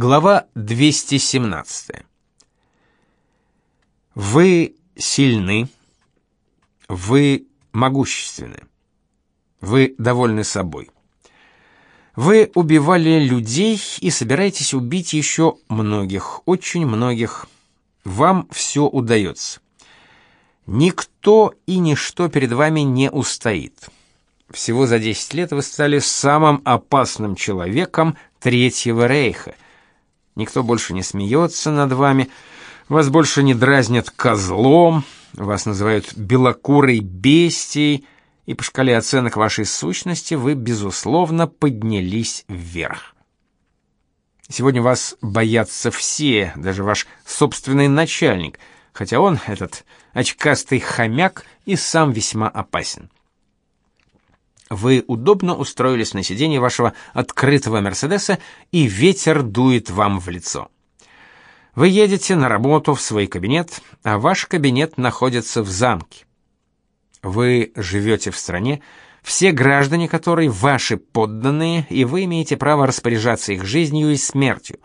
Глава 217. Вы сильны, вы могущественны, вы довольны собой. Вы убивали людей и собираетесь убить еще многих, очень многих. Вам все удается. Никто и ничто перед вами не устоит. Всего за 10 лет вы стали самым опасным человеком Третьего Рейха. Никто больше не смеется над вами, вас больше не дразнят козлом, вас называют белокурой бестией, и по шкале оценок вашей сущности вы, безусловно, поднялись вверх. Сегодня вас боятся все, даже ваш собственный начальник, хотя он, этот очкастый хомяк, и сам весьма опасен. Вы удобно устроились на сиденье вашего открытого Мерседеса, и ветер дует вам в лицо. Вы едете на работу в свой кабинет, а ваш кабинет находится в замке. Вы живете в стране, все граждане которой ваши подданные, и вы имеете право распоряжаться их жизнью и смертью.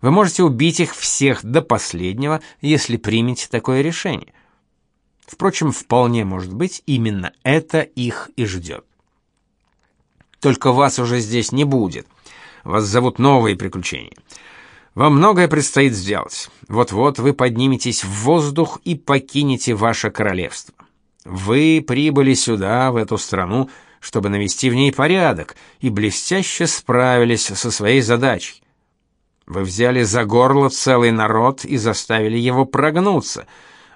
Вы можете убить их всех до последнего, если примете такое решение. Впрочем, вполне может быть, именно это их и ждет. Только вас уже здесь не будет. Вас зовут новые приключения. Вам многое предстоит сделать. Вот-вот вы подниметесь в воздух и покинете ваше королевство. Вы прибыли сюда, в эту страну, чтобы навести в ней порядок, и блестяще справились со своей задачей. Вы взяли за горло целый народ и заставили его прогнуться.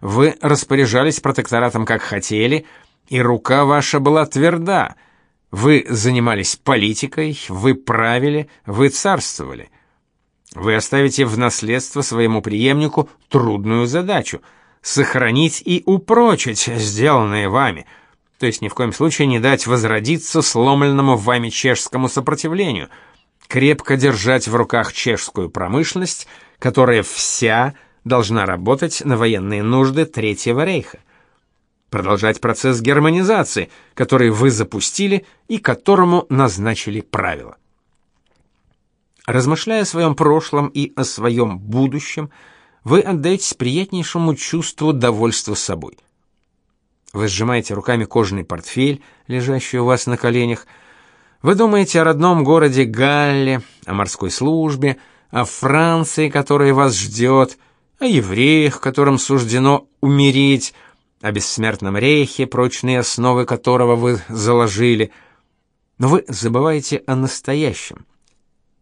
Вы распоряжались протекторатом как хотели, и рука ваша была тверда — вы занимались политикой, вы правили, вы царствовали. Вы оставите в наследство своему преемнику трудную задачу сохранить и упрочить сделанное вами, то есть ни в коем случае не дать возродиться сломленному вами чешскому сопротивлению, крепко держать в руках чешскую промышленность, которая вся должна работать на военные нужды Третьего рейха продолжать процесс германизации, который вы запустили и которому назначили правила. Размышляя о своем прошлом и о своем будущем, вы отдаетесь приятнейшему чувству довольства собой. Вы сжимаете руками кожаный портфель, лежащий у вас на коленях. Вы думаете о родном городе Галле, о морской службе, о Франции, которая вас ждет, о евреях, которым суждено умереть, о бессмертном рейхе, прочные основы которого вы заложили. Но вы забываете о настоящем.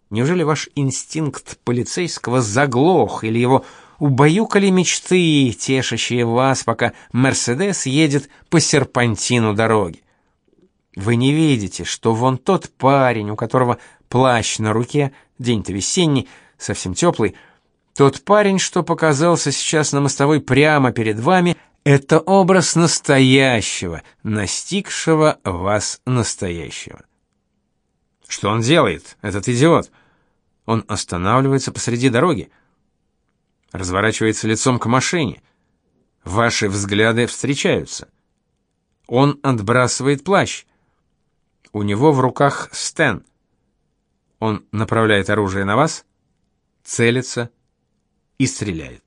Неужели ваш инстинкт полицейского заглох или его убаюкали мечты, тешащие вас, пока Мерседес едет по серпантину дороги? Вы не видите, что вон тот парень, у которого плащ на руке, день-то весенний, совсем теплый, тот парень, что показался сейчас на мостовой прямо перед вами, это образ настоящего, настигшего вас настоящего. Что он делает, этот идиот? Он останавливается посреди дороги, разворачивается лицом к машине. Ваши взгляды встречаются. Он отбрасывает плащ. У него в руках стен. Он направляет оружие на вас, целится и стреляет.